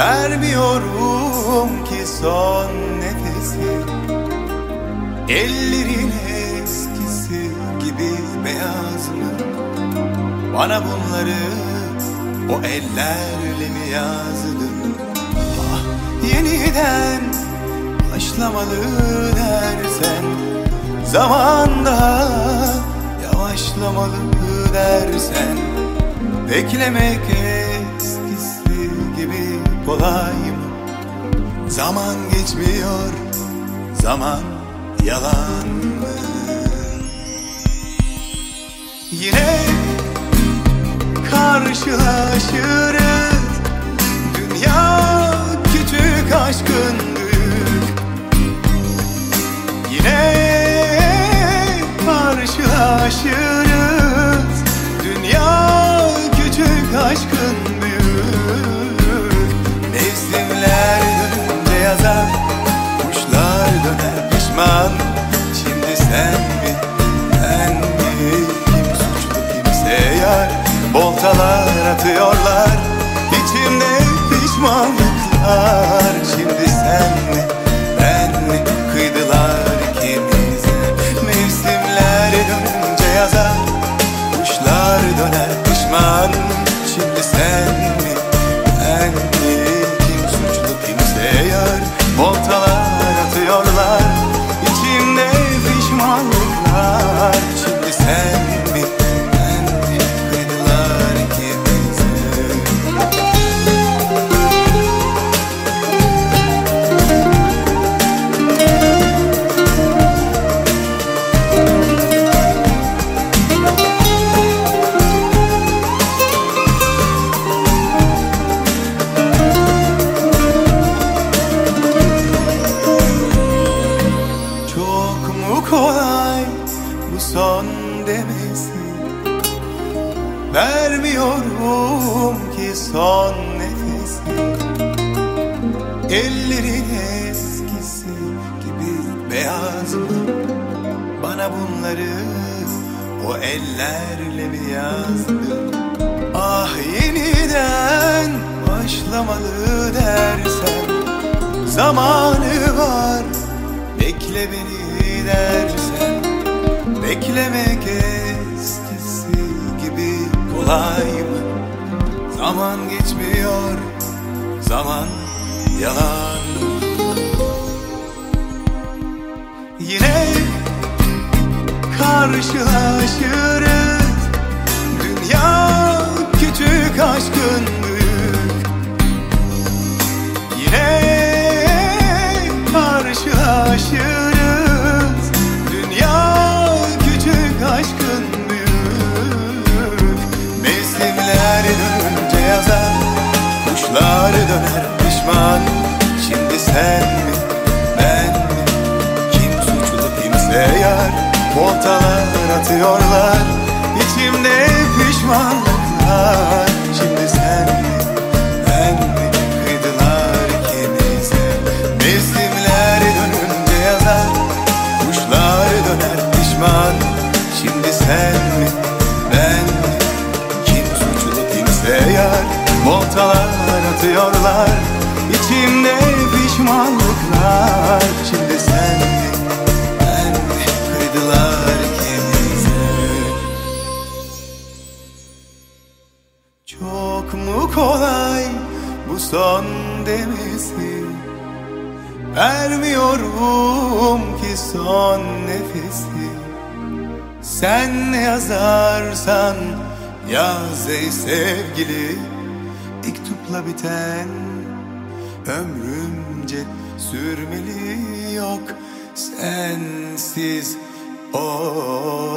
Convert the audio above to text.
Vermiyorum ki son nefesi Ellerin eskisi gibi beyaz mı? Bana bunları o ellerle mi yazdın? Ah yeniden başlamalı dersen Zamanda yavaşlamalı dersen Beklemek kolay mı? Zaman geçmiyor, zaman yalan mı? Yine karşılaşırız Dünya küçük aşkın büyük Yine karşılaşırız Voltalar atıyorlar. İçimde pişmanlıklar. Şimdi sen Mu kolay bu son demesi Vermiyorum ki son nefesi Ellerin eskisi gibi beyaz mı? Bana bunları o ellerle mi yazdın? Ah yeniden başlamalı dersen Zamanı var Bekle beni dersen Beklemek eskisi gibi kolay mı? Zaman geçmiyor Zaman yalan Yine karşılaşırız pişman Şimdi sen mi ben mi? Kim suçlu kimse yar Voltalar atıyorlar. İçimde pişmanlıklar. Şimdi sen mi ben mi? Kıydılar ikimize. Mevsimler dönünce yazar Kuşlar döner pişman. Şimdi sen mi ben mi? Kim suçlu kimse yar Voltalar atıyorlar İçimde pişmanlıklar Şimdi sen ben mi Kıydılar ikimize Çok mu kolay bu son demesi? Vermiyorum ki son nefesi. Sen ne yazarsan yaz ey sevgili Mektupla biten ömrümce sürmeli yok Sensiz olmaz